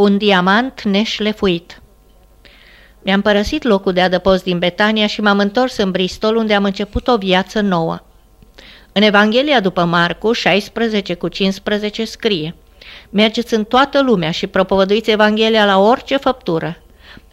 Un diamant neșlefuit Mi-am părăsit locul de adăpost din Betania și m-am întors în Bristol, unde am început o viață nouă. În Evanghelia după Marcu, 16 cu 15, scrie Mergeți în toată lumea și propovăduiți Evanghelia la orice făptură.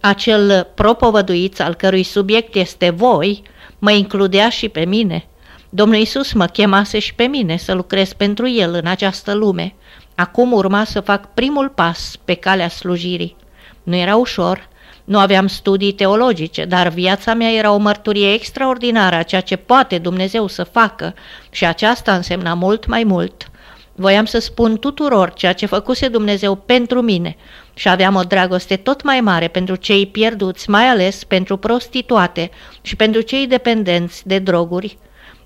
Acel propovăduiț al cărui subiect este voi, mă includea și pe mine. Domnul Iisus mă chemase și pe mine să lucrez pentru El în această lume. Acum urma să fac primul pas pe calea slujirii. Nu era ușor, nu aveam studii teologice, dar viața mea era o mărturie extraordinară a ceea ce poate Dumnezeu să facă și aceasta însemna mult mai mult. Voiam să spun tuturor ceea ce făcuse Dumnezeu pentru mine și aveam o dragoste tot mai mare pentru cei pierduți, mai ales pentru prostituate și pentru cei dependenți de droguri.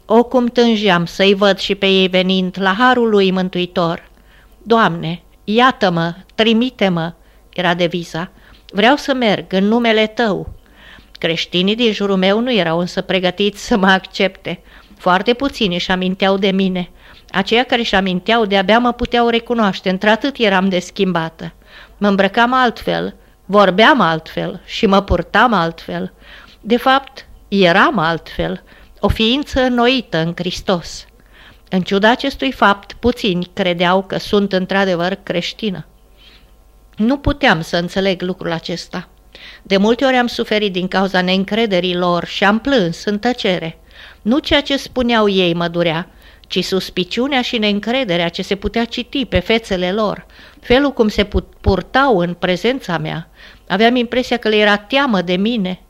O cum tângeam să-i văd și pe ei venind la harul lui mântuitor. Doamne, iată-mă, trimite-mă, era deviza. Vreau să merg în numele Tău. Creștinii din jurul meu nu erau însă pregătiți să mă accepte. Foarte puțini își aminteau de mine. Aceia care își aminteau de-abia mă puteau recunoaște, într-atât eram de schimbată. Mă îmbrăcam altfel, vorbeam altfel și mă purtam altfel. De fapt, eram altfel, o ființă înnoită în Hristos. În ciuda acestui fapt, puțini credeau că sunt într-adevăr creștină. Nu puteam să înțeleg lucrul acesta. De multe ori am suferit din cauza neîncrederii lor și am plâns în tăcere. Nu ceea ce spuneau ei mă durea, ci suspiciunea și neîncrederea ce se putea citi pe fețele lor, felul cum se purtau în prezența mea. Aveam impresia că le era teamă de mine.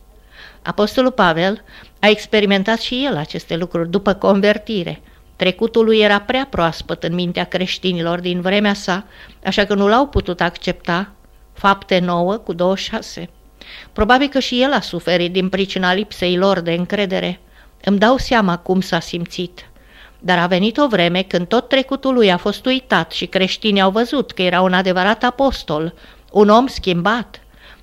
Apostolul Pavel a experimentat și el aceste lucruri după convertire. Trecutul lui era prea proaspăt în mintea creștinilor din vremea sa, așa că nu l-au putut accepta. Fapte 9 cu 26. Probabil că și el a suferit din pricina lipsei lor de încredere. Îmi dau seama cum s-a simțit. Dar a venit o vreme când tot trecutul lui a fost uitat și creștinii au văzut că era un adevărat apostol, un om schimbat.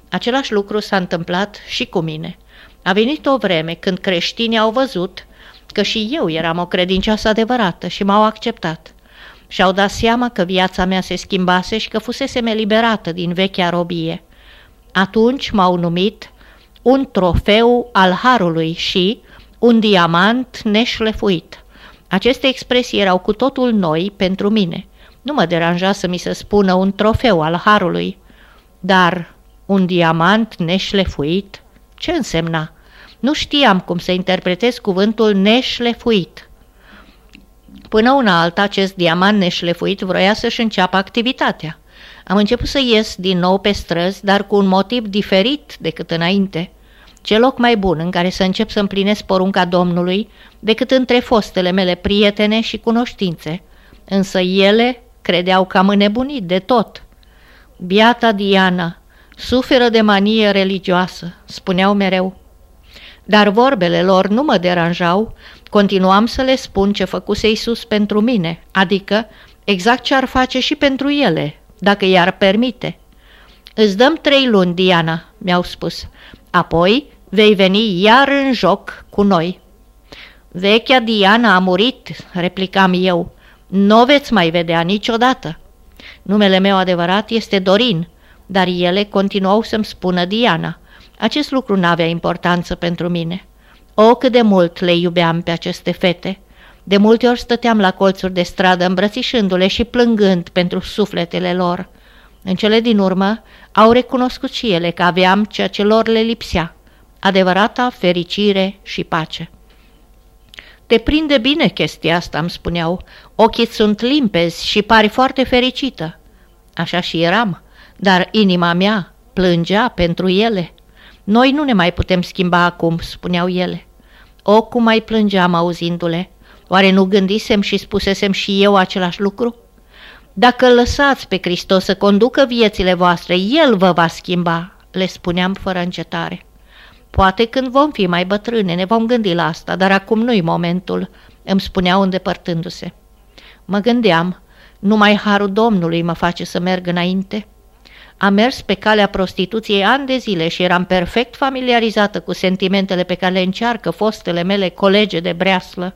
Același lucru s-a întâmplat și cu mine. A venit o vreme când creștinii au văzut că și eu eram o credincioasă adevărată și m-au acceptat. Și-au dat seama că viața mea se schimbase și că fusesem eliberată din vechea robie. Atunci m-au numit un trofeu al harului și un diamant neșlefuit. Aceste expresii erau cu totul noi pentru mine. Nu mă deranja să mi se spună un trofeu al harului, dar un diamant neșlefuit, ce însemna? Nu știam cum să interpretez cuvântul neșlefuit. Până una alta, acest diamant neșlefuit vroia să-și înceapă activitatea. Am început să ies din nou pe străzi, dar cu un motiv diferit decât înainte. Ce loc mai bun în care să încep să împlinesc porunca Domnului decât între fostele mele prietene și cunoștințe. Însă ele credeau că am înnebunit de tot. Biata Diana suferă de manie religioasă, spuneau mereu. Dar vorbele lor nu mă deranjau, continuam să le spun ce făcuse Iisus pentru mine, adică exact ce ar face și pentru ele, dacă i-ar permite. Îți dăm trei luni, Diana, mi-au spus, apoi vei veni iar în joc cu noi. Vechea Diana a murit, replicam eu, nu o veți mai vedea niciodată. Numele meu adevărat este Dorin, dar ele continuau să-mi spună Diana – acest lucru n-avea importanță pentru mine. O, cât de mult le iubeam pe aceste fete! De multe ori stăteam la colțuri de stradă îmbrățișându-le și plângând pentru sufletele lor. În cele din urmă au recunoscut și ele că aveam ceea ce lor le lipsea, adevărata fericire și pace. Te prinde bine chestia asta, îmi spuneau. Ochii sunt limpezi și pari foarte fericită. Așa și eram, dar inima mea plângea pentru ele. Noi nu ne mai putem schimba acum, spuneau ele. O, cum mai plângeam auzindu-le. Oare nu gândisem și spusesem și eu același lucru? Dacă îl lăsați pe Hristos să conducă viețile voastre, El vă va schimba, le spuneam fără încetare. Poate când vom fi mai bătrâne ne vom gândi la asta, dar acum nu-i momentul, îmi spuneau îndepărtându-se. Mă gândeam, numai harul Domnului mă face să merg înainte. Am mers pe calea prostituției ani de zile și eram perfect familiarizată cu sentimentele pe care le încearcă fostele mele colege de breaslă.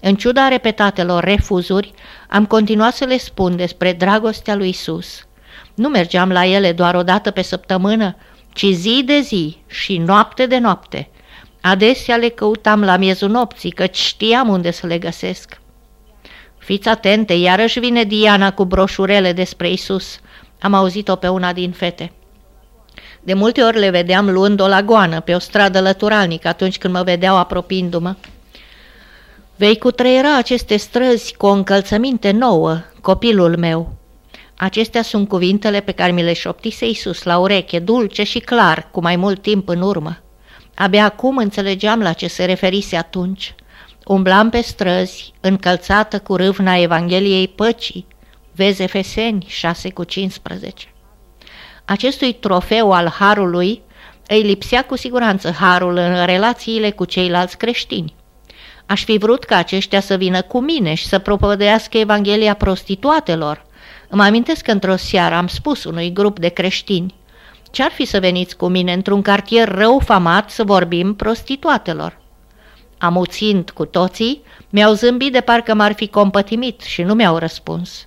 În ciuda repetatelor refuzuri, am continuat să le spun despre dragostea lui Isus. Nu mergeam la ele doar o dată pe săptămână, ci zi de zi și noapte de noapte. Adesea le căutam la miezul nopții, căci știam unde să le găsesc. Fiți atente, iarăși vine Diana cu broșurele despre Isus. Am auzit-o pe una din fete. De multe ori le vedeam luând-o la goană pe o stradă lăturalnică atunci când mă vedeau apropiindu-mă. Vei cutreiera aceste străzi cu o încălțăminte nouă, copilul meu. Acestea sunt cuvintele pe care mi le șoptise Iisus la ureche, dulce și clar, cu mai mult timp în urmă. Abia acum înțelegeam la ce se referise atunci. Umblam pe străzi, încălțată cu râvna Evangheliei Păcii. Vezi Efeseni 6 cu 15. Acestui trofeu al Harului îi lipsea cu siguranță Harul în relațiile cu ceilalți creștini. Aș fi vrut ca aceștia să vină cu mine și să propădească Evanghelia prostituatelor. Îmi amintesc că într-o seară am spus unui grup de creștini, ce-ar fi să veniți cu mine într-un cartier rău famat să vorbim prostituatelor? Amuțind cu toții, mi-au zâmbit de parcă m-ar fi compătimit și nu mi-au răspuns.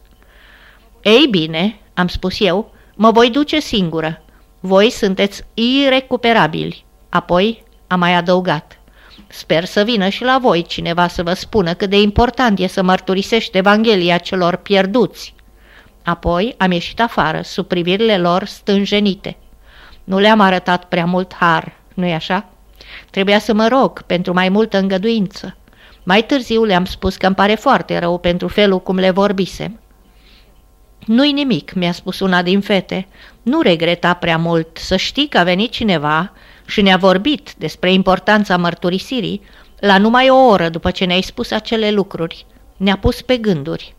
Ei bine, am spus eu, mă voi duce singură. Voi sunteți irecuperabili. Apoi am mai adăugat. Sper să vină și la voi cineva să vă spună cât de important e să mărturisești Evanghelia celor pierduți. Apoi am ieșit afară, sub privirile lor stânjenite. Nu le-am arătat prea mult har, nu-i așa? Trebuia să mă rog pentru mai multă îngăduință. Mai târziu le-am spus că îmi pare foarte rău pentru felul cum le vorbisem. Nu-i nimic, mi-a spus una din fete. Nu regreta prea mult să știi că a venit cineva și ne-a vorbit despre importanța mărturisirii la numai o oră după ce ne-ai spus acele lucruri. Ne-a pus pe gânduri.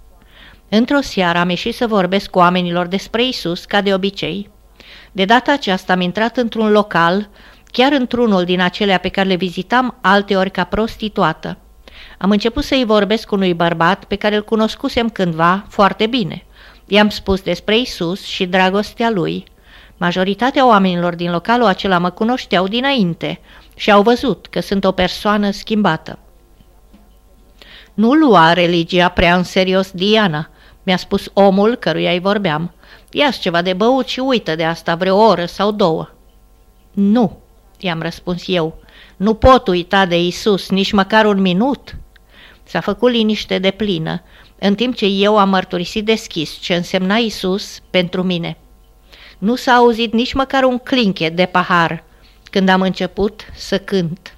Într-o seară am ieșit să vorbesc cu oamenilor despre Isus, ca de obicei. De data aceasta am intrat într-un local, chiar într-unul din acelea pe care le vizitam alteori ca prostituată. Am început să-i vorbesc unui bărbat pe care îl cunoscusem cândva foarte bine. I-am spus despre Isus și dragostea lui. Majoritatea oamenilor din localul acela mă cunoșteau dinainte și au văzut că sunt o persoană schimbată. Nu lua religia prea în serios, Diana, mi-a spus omul căruia îi vorbeam. ia ceva de băut și uită de asta vreo oră sau două. Nu, i-am răspuns eu, nu pot uita de Isus nici măcar un minut. S-a făcut liniște de plină, în timp ce eu am mărturisit deschis ce însemna Isus pentru mine. Nu s-a auzit nici măcar un clinchet de pahar când am început să cânt.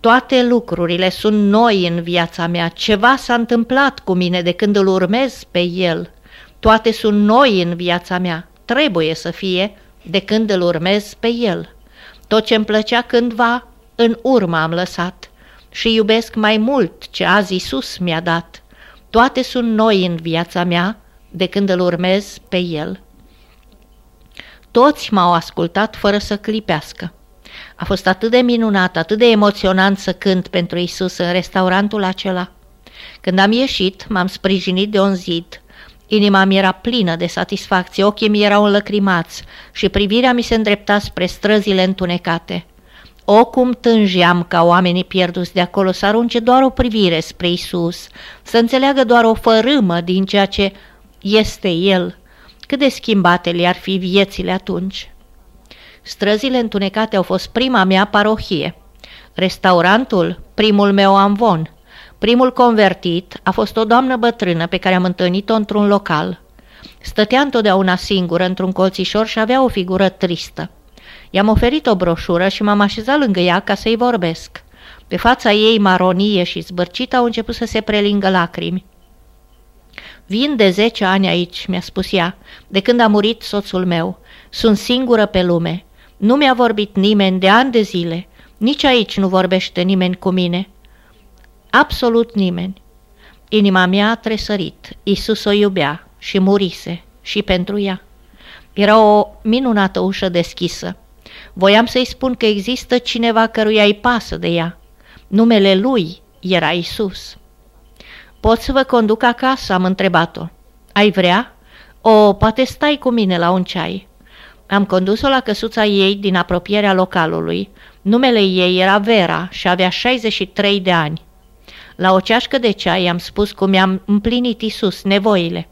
Toate lucrurile sunt noi în viața mea, ceva s-a întâmplat cu mine de când îl urmez pe el. Toate sunt noi în viața mea, trebuie să fie de când îl urmez pe el. Tot ce îmi plăcea cândva, în urmă am lăsat și iubesc mai mult ce azi Isus mi-a dat. Toate sunt noi în viața mea de când îl urmez pe el. Toți m-au ascultat fără să clipească. A fost atât de minunat, atât de emoționant să cânt pentru Isus în restaurantul acela. Când am ieșit, m-am sprijinit de un zid. Inima mi era plină de satisfacție, ochii mi erau înlăcrimați și privirea mi se îndrepta spre străzile întunecate. O, cum tângeam ca oamenii pierduți de acolo să arunce doar o privire spre Isus, să înțeleagă doar o fărâmă din ceea ce este El. Cât de schimbate le-ar fi viețile atunci! Străzile întunecate au fost prima mea parohie. Restaurantul, primul meu amvon. Primul convertit a fost o doamnă bătrână pe care am întâlnit-o într-un local. Stătea întotdeauna singură într-un colțișor și avea o figură tristă. I-am oferit o broșură și m-am așezat lângă ea ca să-i vorbesc. Pe fața ei maronie și zbârcită au început să se prelingă lacrimi. Vin de zece ani aici, mi-a spus ea, de când a murit soțul meu. Sunt singură pe lume. Nu mi-a vorbit nimeni de ani de zile. Nici aici nu vorbește nimeni cu mine. Absolut nimeni. Inima mea a tresărit. Isus o iubea și murise și pentru ea. Era o minunată ușă deschisă. Voiam să-i spun că există cineva căruia îi pasă de ea. Numele lui era Isus. Pot să vă conduc acasă?" am întrebat-o. Ai vrea? O, poate stai cu mine la un ceai." Am condus-o la căsuța ei din apropierea localului. Numele ei era Vera și avea 63 de ani. La o ceașcă de ceai am spus cum mi-am împlinit Isus nevoile.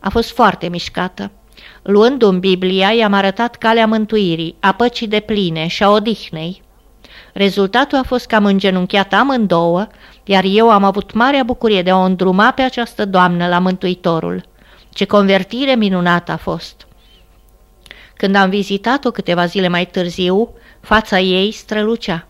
A fost foarte mișcată. Luându-mi Biblia, i-am arătat calea mântuirii, a păcii de pline și a odihnei. Rezultatul a fost că am îngenunchiat amândouă, iar eu am avut marea bucurie de a o îndruma pe această doamnă la Mântuitorul. Ce convertire minunată a fost! Când am vizitat-o câteva zile mai târziu, fața ei strălucea.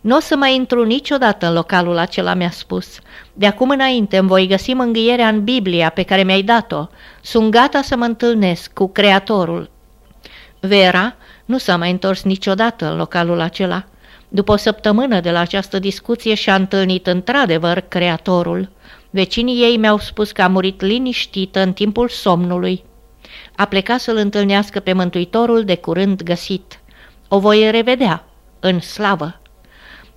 Nu o să mai intru niciodată în localul acela, mi-a spus. De acum înainte îmi voi găsi mângâierea în Biblia pe care mi-ai dat-o. Sunt gata să mă întâlnesc cu Creatorul. Vera nu s-a mai întors niciodată în localul acela. După o săptămână de la această discuție și-a întâlnit într-adevăr Creatorul. Vecinii ei mi-au spus că a murit liniștită în timpul somnului. A plecat să-l întâlnească pe Mântuitorul de curând găsit. O voi revedea, în slavă.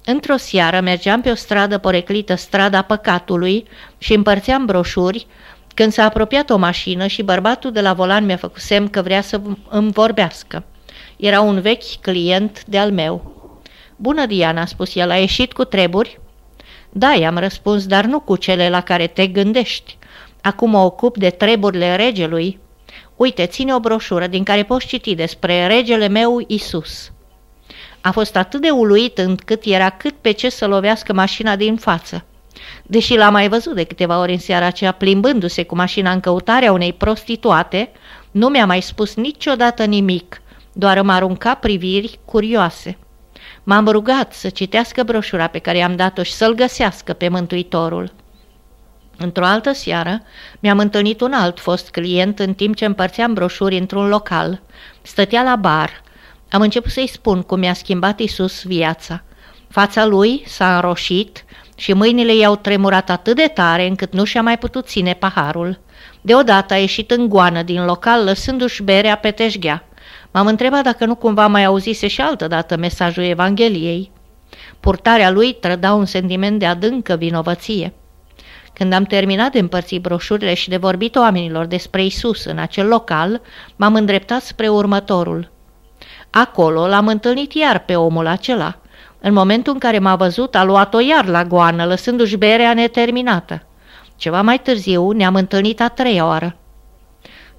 Într-o seară mergeam pe o stradă poreclită, strada păcatului, și împărțeam broșuri, când s-a apropiat o mașină și bărbatul de la volan mi-a făcut semn că vrea să îmi vorbească. Era un vechi client de-al meu. Bună, Diana, a spus el, a ieșit cu treburi? Da, i-am răspuns, dar nu cu cele la care te gândești. Acum mă ocup de treburile regelui. Uite, ține o broșură din care poți citi despre regele meu Isus. A fost atât de uluit încât era cât pe ce să lovească mașina din față. Deși l-a mai văzut de câteva ori în seara aceea plimbându-se cu mașina în căutarea unei prostituate, nu mi-a mai spus niciodată nimic, doar îmi arunca priviri curioase. M-am rugat să citească broșura pe care i-am dat-o și să-l găsească pe Mântuitorul. Într-o altă seară mi-am întâlnit un alt fost client în timp ce împărțeam broșuri într-un local. Stătea la bar. Am început să-i spun cum mi-a schimbat Isus viața. Fața lui s-a înroșit și mâinile i-au tremurat atât de tare încât nu și-a mai putut ține paharul. Deodată a ieșit în goană din local lăsându-și berea pe teșghea. M-am întrebat dacă nu cumva mai auzise și altă dată mesajul Evangheliei. Purtarea lui trăda un sentiment de adâncă vinovăție. Când am terminat de împărțit broșurile și de vorbit oamenilor despre Isus în acel local, m-am îndreptat spre următorul. Acolo l-am întâlnit iar pe omul acela. În momentul în care m-a văzut, a luat-o iar la goană, lăsându-și berea neterminată. Ceva mai târziu ne-am întâlnit a treia oară.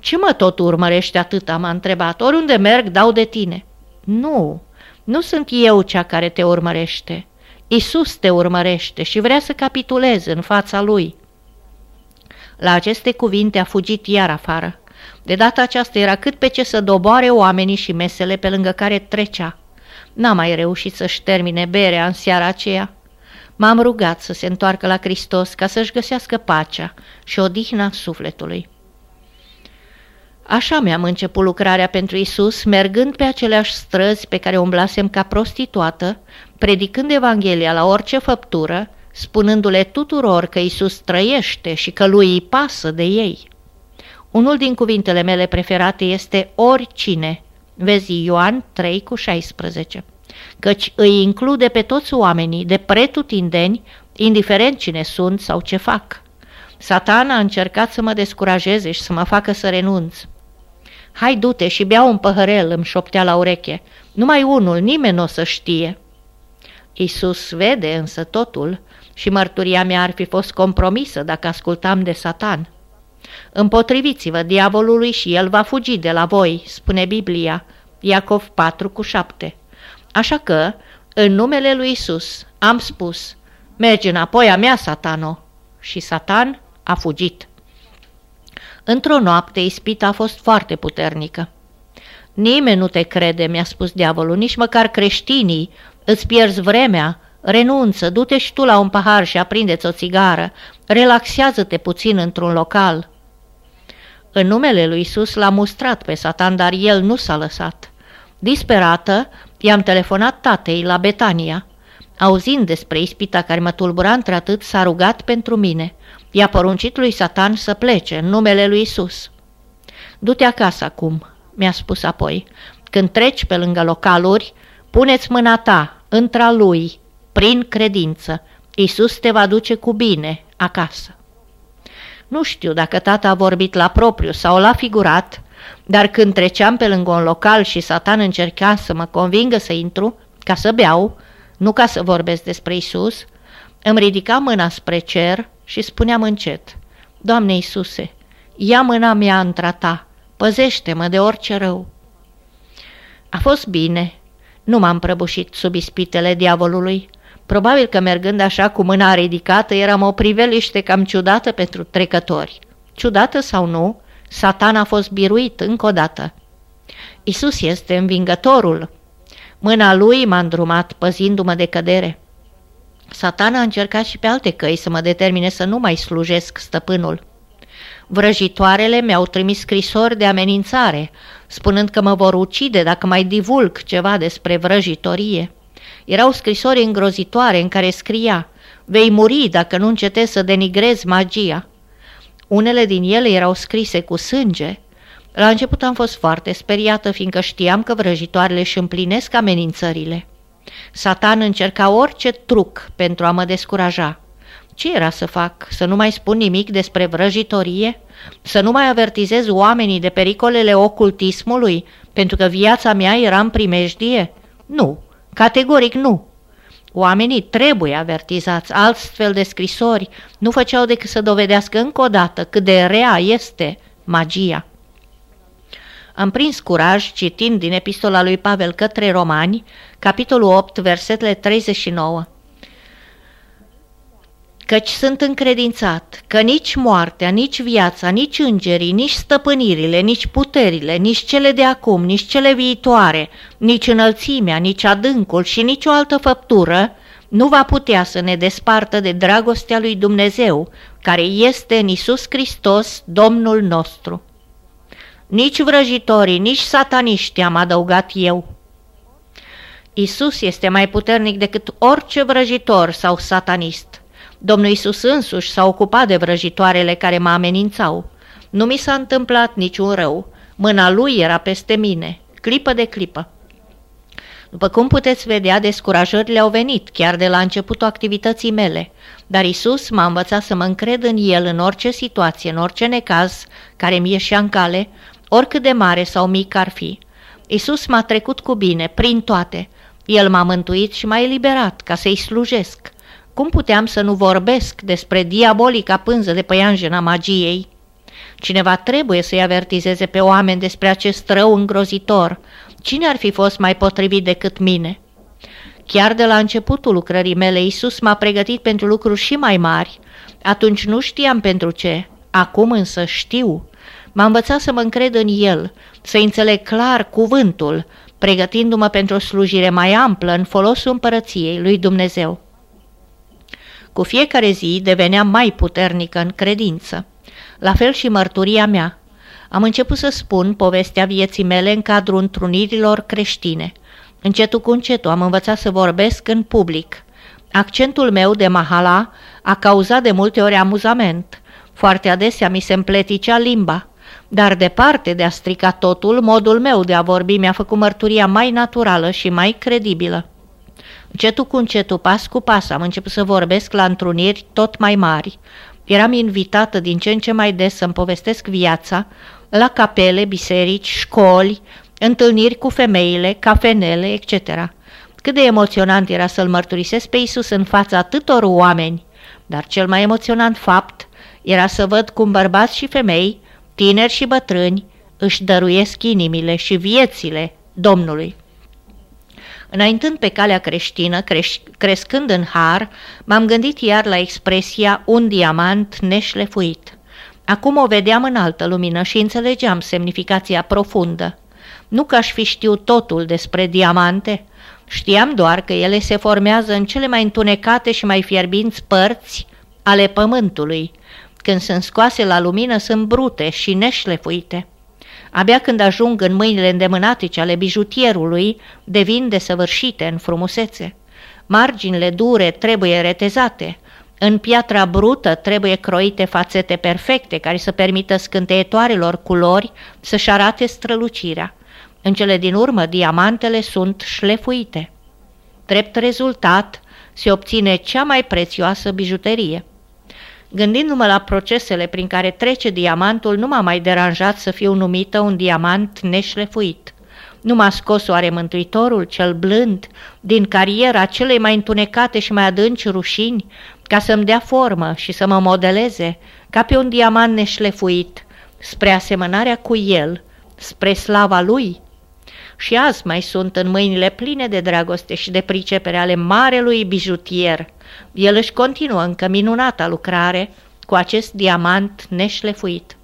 Ce mă tot urmărești atâta?" m-a întrebat. Oriunde merg, dau de tine." Nu, nu sunt eu cea care te urmărește. Isus te urmărește și vrea să capitulezi în fața lui." La aceste cuvinte a fugit iar afară. De data aceasta era cât pe ce să doboare oamenii și mesele pe lângă care trecea. N-a mai reușit să-și termine berea în seara aceea. M-am rugat să se întoarcă la Hristos ca să-și găsească pacea și odihna sufletului. Așa mi-am început lucrarea pentru Isus, mergând pe aceleași străzi pe care umblasem ca prostituată, predicând Evanghelia la orice făptură, spunându-le tuturor că Isus trăiește și că lui îi pasă de ei. Unul din cuvintele mele preferate este oricine, vezi Ioan 3 cu 16, căci îi include pe toți oamenii de pretutindeni, indiferent cine sunt sau ce fac. Satana a încercat să mă descurajeze și să mă facă să renunț. Hai, du-te și bea un păhărel, îmi șoptea la ureche. Numai unul, nimeni nu o să știe. Iisus vede însă totul și mărturia mea ar fi fost compromisă dacă ascultam de Satan. Împotriviți-vă diavolului și el va fugi de la voi, spune Biblia, Iacov 4 cu 7. Așa că, în numele lui Isus, am spus, mergi înapoi a mea, satano. Și Satan a fugit. Într-o noapte, ispita a fost foarte puternică. Nimeni nu te crede, mi-a spus diavolul, nici măcar creștinii. Îți pierzi vremea, renunță, du-te și tu la un pahar și aprindeți o țigară, relaxează-te puțin într-un local. În numele lui Isus l-a mustrat pe Satan, dar el nu s-a lăsat. Disperată, i-am telefonat tatei la Betania. Auzind despre ispita care mă tulbura într-atât, s-a rugat pentru mine – I-a poruncit lui Satan să plece în numele lui Isus. Du-te acasă acum, mi-a spus apoi. Când treci pe lângă localuri, puneți mâna ta între lui, prin credință. Isus te va duce cu bine acasă. Nu știu dacă tata a vorbit la propriu sau la figurat, dar când treceam pe lângă un local și satan încerca să mă convingă să intru, ca să beau, nu ca să vorbesc despre Isus, îmi ridica mâna spre cer și spuneam încet, Doamne Iisuse, ia mâna mea între ta, păzește-mă de orice rău. A fost bine, nu m-am prăbușit sub ispitele diavolului. Probabil că mergând așa cu mâna ridicată eram o priveliște cam ciudată pentru trecători. Ciudată sau nu, Satan a fost biruit încă o dată. Isus este învingătorul. Mâna lui m-a îndrumat, păzindu-mă de cădere. Satan a încercat și pe alte căi să mă determine să nu mai slujesc stăpânul. Vrăjitoarele mi-au trimis scrisori de amenințare, spunând că mă vor ucide dacă mai divulg ceva despre vrăjitorie. Erau scrisori îngrozitoare în care scria, vei muri dacă nu încetezi să denigrezi magia. Unele din ele erau scrise cu sânge. La început am fost foarte speriată, fiindcă știam că vrăjitoarele își împlinesc amenințările. Satan încerca orice truc pentru a mă descuraja. Ce era să fac? Să nu mai spun nimic despre vrăjitorie? Să nu mai avertizez oamenii de pericolele ocultismului, pentru că viața mea era în primejdie? Nu, categoric nu. Oamenii trebuie avertizați, altfel de scrisori nu făceau decât să dovedească încă o dată cât de rea este magia. Am prins curaj citind din epistola lui Pavel către romani, capitolul 8, versetele 39 căci sunt încredințat că nici moartea, nici viața, nici îngerii, nici stăpânirile, nici puterile, nici cele de acum, nici cele viitoare, nici înălțimea, nici adâncul și nicio altă făptură nu va putea să ne despartă de dragostea lui Dumnezeu, care este în Isus Hristos, Domnul nostru. Nici vrăjitorii, nici sataniști am adăugat eu. Isus este mai puternic decât orice vrăjitor sau satanist – Domnul Isus însuși s-a ocupat de vrăjitoarele care mă amenințau. Nu mi s-a întâmplat niciun rău. Mâna lui era peste mine, clipă de clipă. După cum puteți vedea, descurajările au venit chiar de la începutul activității mele, dar Isus m-a învățat să mă încred în El în orice situație, în orice necaz care mi ieșea în cale, oricât de mare sau mic ar fi. Isus m-a trecut cu bine, prin toate. El m-a mântuit și m-a eliberat ca să-i slujesc. Cum puteam să nu vorbesc despre diabolica pânză de păianjena magiei? Cineva trebuie să-i avertizeze pe oameni despre acest rău îngrozitor. Cine ar fi fost mai potrivit decât mine? Chiar de la începutul lucrării mele, Iisus m-a pregătit pentru lucruri și mai mari. Atunci nu știam pentru ce, acum însă știu. M-a învățat să mă încred în El, să înțeleg clar cuvântul, pregătindu-mă pentru o slujire mai amplă în folosul împărăției lui Dumnezeu. Cu fiecare zi deveneam mai puternică în credință. La fel și mărturia mea. Am început să spun povestea vieții mele în cadrul întrunirilor creștine. Încetul cu încetul am învățat să vorbesc în public. Accentul meu de mahala a cauzat de multe ori amuzament. Foarte adesea mi se împleticea limba. Dar departe de a strica totul, modul meu de a vorbi mi-a făcut mărturia mai naturală și mai credibilă. Încetul cu încetul, pas cu pas, am început să vorbesc la întruniri tot mai mari. Eram invitată din ce în ce mai des să-mi povestesc viața la capele, biserici, școli, întâlniri cu femeile, cafenele, etc. Cât de emoționant era să-L mărturisesc pe Iisus în fața atâtor oameni, dar cel mai emoționant fapt era să văd cum bărbați și femei, tineri și bătrâni, își dăruiesc inimile și viețile Domnului. Înaintând pe calea creștină, creș- crescând în har, m-am gândit iar la expresia un diamant neșlefuit. Acum o vedeam în altă lumină și înțelegeam semnificația profundă. Nu că aș fi știut totul despre diamante, știam doar că ele se formează în cele mai întunecate și mai fierbinți părți ale pământului. Când sunt scoase la lumină, sunt brute și neșlefuite. Abia când ajung în mâinile îndemânatice ale bijutierului, devin desăvârșite în frumusețe. Marginile dure trebuie retezate, în piatra brută trebuie croite fațete perfecte care să permită scânteietoarelor culori să-și arate strălucirea. În cele din urmă, diamantele sunt șlefuite. Drept rezultat, se obține cea mai prețioasă bijuterie. Gândindu-mă la procesele prin care trece diamantul, nu m-a mai deranjat să fiu numită un diamant neșlefuit. Nu m-a scos oare Mântuitorul, cel blând, din cariera celei mai întunecate și mai adânci rușini, ca să-mi dea formă și să mă modeleze, ca pe un diamant neșlefuit, spre asemănarea cu el, spre slava lui. Și azi mai sunt în mâinile pline de dragoste și de pricepere ale marelui bijutier. El își continuă încă minunata lucrare cu acest diamant neșlefuit.